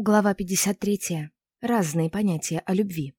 Глава 53. Разные понятия о любви.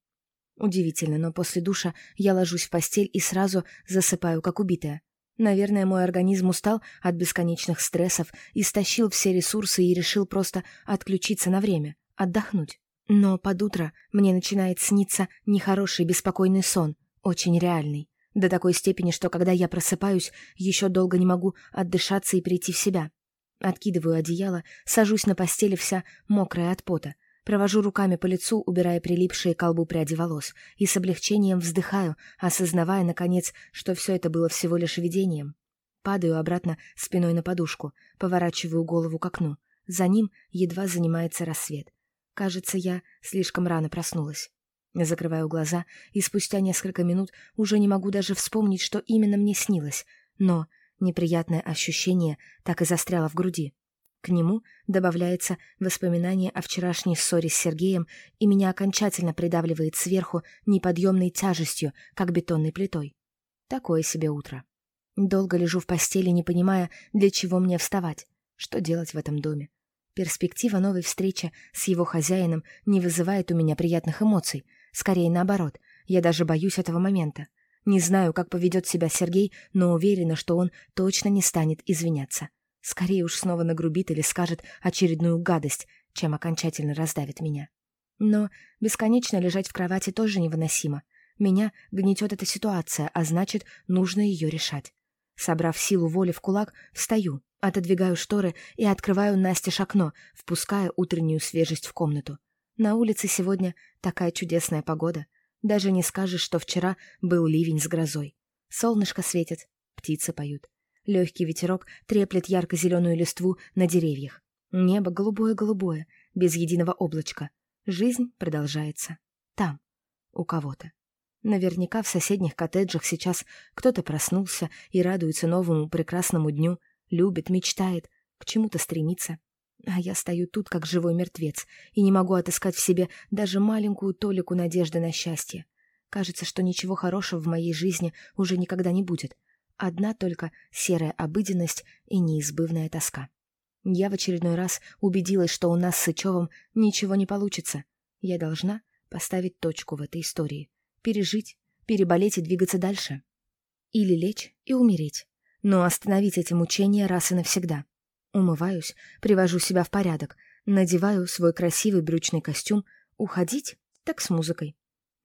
Удивительно, но после душа я ложусь в постель и сразу засыпаю, как убитая. Наверное, мой организм устал от бесконечных стрессов, истощил все ресурсы и решил просто отключиться на время, отдохнуть. Но под утро мне начинает сниться нехороший беспокойный сон, очень реальный. До такой степени, что когда я просыпаюсь, еще долго не могу отдышаться и прийти в себя. Откидываю одеяло, сажусь на постели вся мокрая от пота, провожу руками по лицу, убирая прилипшие к колбу пряди волос, и с облегчением вздыхаю, осознавая, наконец, что все это было всего лишь видением. Падаю обратно спиной на подушку, поворачиваю голову к окну. За ним едва занимается рассвет. Кажется, я слишком рано проснулась. Закрываю глаза, и спустя несколько минут уже не могу даже вспомнить, что именно мне снилось. Но Неприятное ощущение так и застряло в груди. К нему добавляется воспоминание о вчерашней ссоре с Сергеем, и меня окончательно придавливает сверху неподъемной тяжестью, как бетонной плитой. Такое себе утро. Долго лежу в постели, не понимая, для чего мне вставать, что делать в этом доме. Перспектива новой встречи с его хозяином не вызывает у меня приятных эмоций, скорее наоборот, я даже боюсь этого момента. Не знаю, как поведет себя Сергей, но уверена, что он точно не станет извиняться. Скорее уж снова нагрубит или скажет очередную гадость, чем окончательно раздавит меня. Но бесконечно лежать в кровати тоже невыносимо. Меня гнетет эта ситуация, а значит, нужно ее решать. Собрав силу воли в кулак, встаю, отодвигаю шторы и открываю настежь окно, впуская утреннюю свежесть в комнату. На улице сегодня такая чудесная погода — даже не скажешь, что вчера был ливень с грозой. Солнышко светит, птицы поют. Легкий ветерок треплет ярко-зеленую листву на деревьях. Небо голубое-голубое, без единого облачка. Жизнь продолжается. Там, у кого-то. Наверняка в соседних коттеджах сейчас кто-то проснулся и радуется новому прекрасному дню, любит, мечтает, к чему-то стремится. А я стою тут, как живой мертвец, и не могу отыскать в себе даже маленькую толику надежды на счастье. Кажется, что ничего хорошего в моей жизни уже никогда не будет. Одна только серая обыденность и неизбывная тоска. Я в очередной раз убедилась, что у нас с Сычевым ничего не получится. Я должна поставить точку в этой истории. Пережить, переболеть и двигаться дальше. Или лечь и умереть. Но остановить эти мучения раз и навсегда. Умываюсь, привожу себя в порядок, надеваю свой красивый брючный костюм, уходить так с музыкой.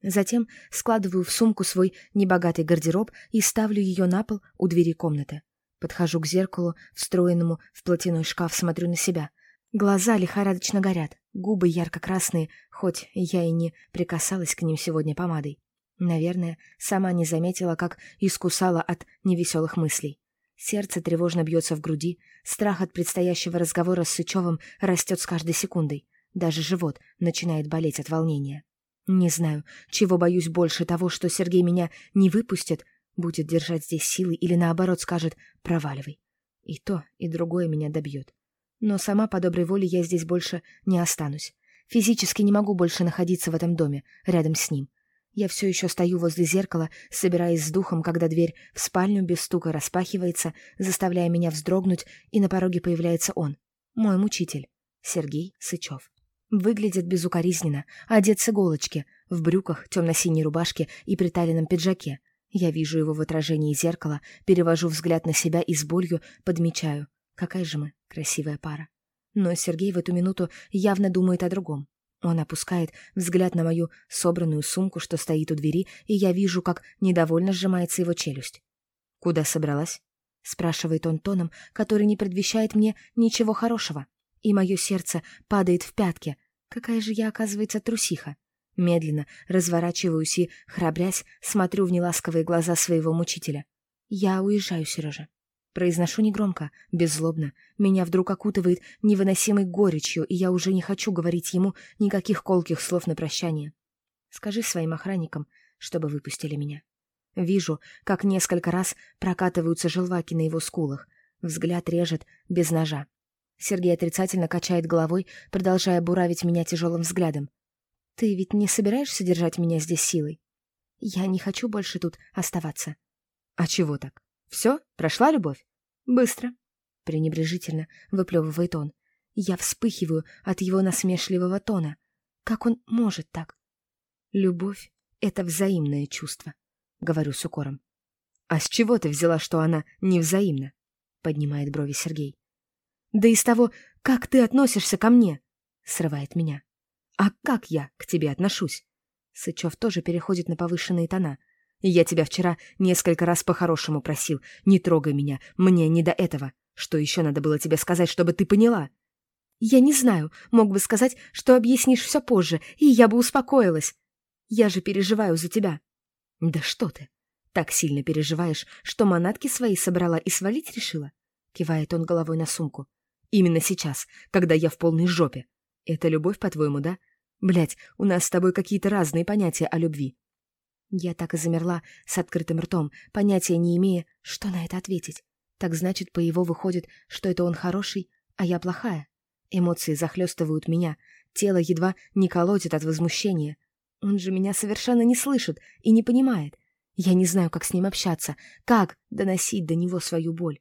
Затем складываю в сумку свой небогатый гардероб и ставлю ее на пол у двери комнаты. Подхожу к зеркалу, встроенному в платяной шкаф, смотрю на себя. Глаза лихорадочно горят, губы ярко-красные, хоть я и не прикасалась к ним сегодня помадой. Наверное, сама не заметила, как искусала от невеселых мыслей. Сердце тревожно бьется в груди, страх от предстоящего разговора с Сычевым растет с каждой секундой. Даже живот начинает болеть от волнения. Не знаю, чего боюсь больше того, что Сергей меня не выпустит, будет держать здесь силы или наоборот скажет «проваливай». И то, и другое меня добьет. Но сама по доброй воле я здесь больше не останусь. Физически не могу больше находиться в этом доме, рядом с ним. Я все еще стою возле зеркала, собираясь с духом, когда дверь в спальню без стука распахивается, заставляя меня вздрогнуть, и на пороге появляется он, мой мучитель, Сергей Сычев. Выглядит безукоризненно, одет с иголочки, в брюках, темно-синей рубашке и приталенном пиджаке. Я вижу его в отражении зеркала, перевожу взгляд на себя и с болью подмечаю, какая же мы красивая пара. Но Сергей в эту минуту явно думает о другом. Он опускает взгляд на мою собранную сумку, что стоит у двери, и я вижу, как недовольно сжимается его челюсть. «Куда собралась?» — спрашивает он тоном, который не предвещает мне ничего хорошего. И мое сердце падает в пятки. Какая же я, оказывается, трусиха. Медленно разворачиваюсь и, храбрясь, смотрю в неласковые глаза своего мучителя. «Я уезжаю, Сережа. Произношу негромко, беззлобно. Меня вдруг окутывает невыносимой горечью, и я уже не хочу говорить ему никаких колких слов на прощание. Скажи своим охранникам, чтобы выпустили меня. Вижу, как несколько раз прокатываются желваки на его скулах. Взгляд режет без ножа. Сергей отрицательно качает головой, продолжая буравить меня тяжелым взглядом. «Ты ведь не собираешься держать меня здесь силой? Я не хочу больше тут оставаться». «А чего так? Все? Прошла любовь? Быстро. Пренебрежительно выплевывает он. Я вспыхиваю от его насмешливого тона. Как он может так? Любовь — это взаимное чувство, — говорю с укором. «А с чего ты взяла, что она невзаимна?» — поднимает брови Сергей. «Да из того, как ты относишься ко мне!» — срывает меня. «А как я к тебе отношусь?» Сычев тоже переходит на повышенные тона. «Я тебя вчера несколько раз по-хорошему просил. Не трогай меня, мне не до этого. Что еще надо было тебе сказать, чтобы ты поняла?» «Я не знаю. Мог бы сказать, что объяснишь все позже, и я бы успокоилась. Я же переживаю за тебя». «Да что ты! Так сильно переживаешь, что манатки свои собрала и свалить решила?» Кивает он головой на сумку. «Именно сейчас, когда я в полной жопе. Это любовь, по-твоему, да? Блять, у нас с тобой какие-то разные понятия о любви». Я так и замерла с открытым ртом, понятия не имея, что на это ответить. Так значит, по его выходит, что это он хороший, а я плохая. Эмоции захлестывают меня, тело едва не колотит от возмущения. Он же меня совершенно не слышит и не понимает. Я не знаю, как с ним общаться, как доносить до него свою боль.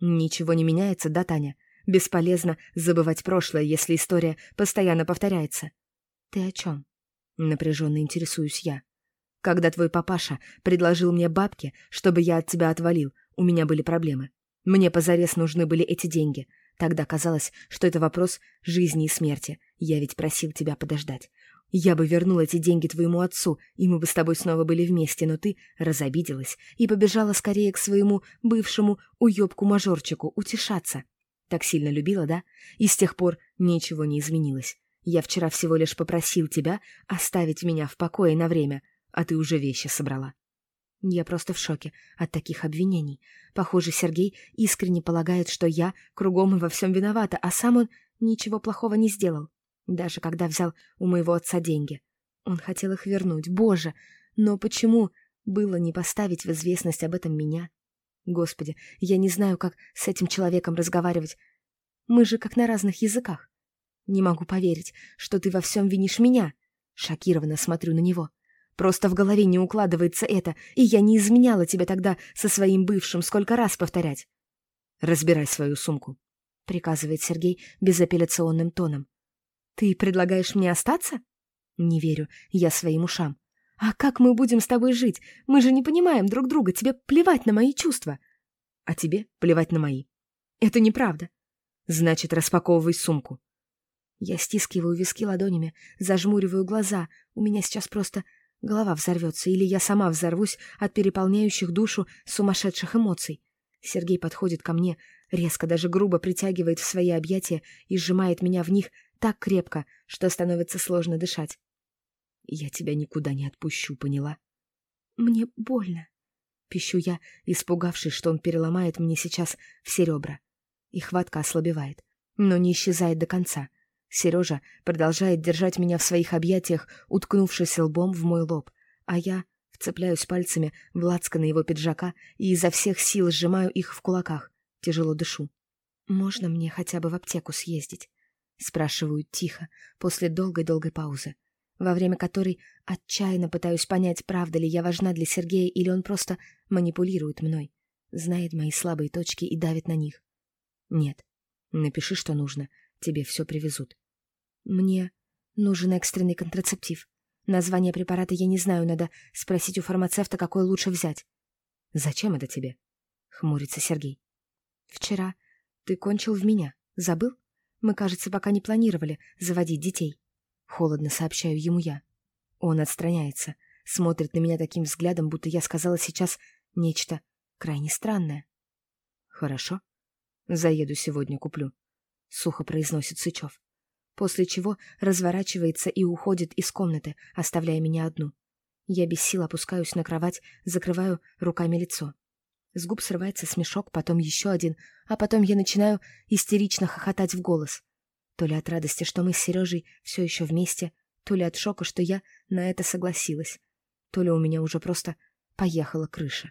Ничего не меняется, да, Таня? Бесполезно забывать прошлое, если история постоянно повторяется. Ты о чем? Напряженно интересуюсь я. Когда твой папаша предложил мне бабки, чтобы я от тебя отвалил, у меня были проблемы. Мне позарез нужны были эти деньги. Тогда казалось, что это вопрос жизни и смерти. Я ведь просил тебя подождать. Я бы вернул эти деньги твоему отцу, и мы бы с тобой снова были вместе, но ты разобиделась и побежала скорее к своему бывшему уёбку-мажорчику утешаться. Так сильно любила, да? И с тех пор ничего не изменилось. Я вчера всего лишь попросил тебя оставить меня в покое на время, а ты уже вещи собрала. Я просто в шоке от таких обвинений. Похоже, Сергей искренне полагает, что я кругом и во всем виновата, а сам он ничего плохого не сделал. Даже когда взял у моего отца деньги. Он хотел их вернуть, боже! Но почему было не поставить в известность об этом меня? Господи, я не знаю, как с этим человеком разговаривать. Мы же как на разных языках. Не могу поверить, что ты во всем винишь меня. Шокированно смотрю на него. Просто в голове не укладывается это, и я не изменяла тебя тогда со своим бывшим, сколько раз повторять. «Разбирай свою сумку», — приказывает Сергей безапелляционным тоном. «Ты предлагаешь мне остаться?» «Не верю я своим ушам. А как мы будем с тобой жить? Мы же не понимаем друг друга, тебе плевать на мои чувства». «А тебе плевать на мои». «Это неправда». «Значит, распаковывай сумку». Я стискиваю виски ладонями, зажмуриваю глаза. У меня сейчас просто Голова взорвется, или я сама взорвусь от переполняющих душу сумасшедших эмоций. Сергей подходит ко мне, резко, даже грубо притягивает в свои объятия и сжимает меня в них так крепко, что становится сложно дышать. «Я тебя никуда не отпущу, поняла?» «Мне больно», — пищу я, испугавшись, что он переломает мне сейчас все ребра. И хватка ослабевает, но не исчезает до конца — Сережа продолжает держать меня в своих объятиях, уткнувшись лбом в мой лоб, а я вцепляюсь пальцами в лацканы его пиджака и изо всех сил сжимаю их в кулаках. Тяжело дышу. «Можно мне хотя бы в аптеку съездить?» Спрашиваю тихо, после долгой-долгой паузы, во время которой отчаянно пытаюсь понять, правда ли я важна для Сергея или он просто манипулирует мной, знает мои слабые точки и давит на них. «Нет, напиши, что нужно, тебе все привезут. Мне нужен экстренный контрацептив. Название препарата я не знаю, надо спросить у фармацевта, какой лучше взять. Зачем это тебе? Хмурится Сергей. Вчера ты кончил в меня. Забыл? Мы, кажется, пока не планировали заводить детей. Холодно сообщаю ему я. Он отстраняется, смотрит на меня таким взглядом, будто я сказала сейчас нечто крайне странное. Хорошо. Заеду сегодня, куплю. — сухо произносит Сычев. После чего разворачивается и уходит из комнаты, оставляя меня одну. Я без сил опускаюсь на кровать, закрываю руками лицо. С губ срывается смешок, потом еще один, а потом я начинаю истерично хохотать в голос. То ли от радости, что мы с Сережей все еще вместе, то ли от шока, что я на это согласилась, то ли у меня уже просто поехала крыша.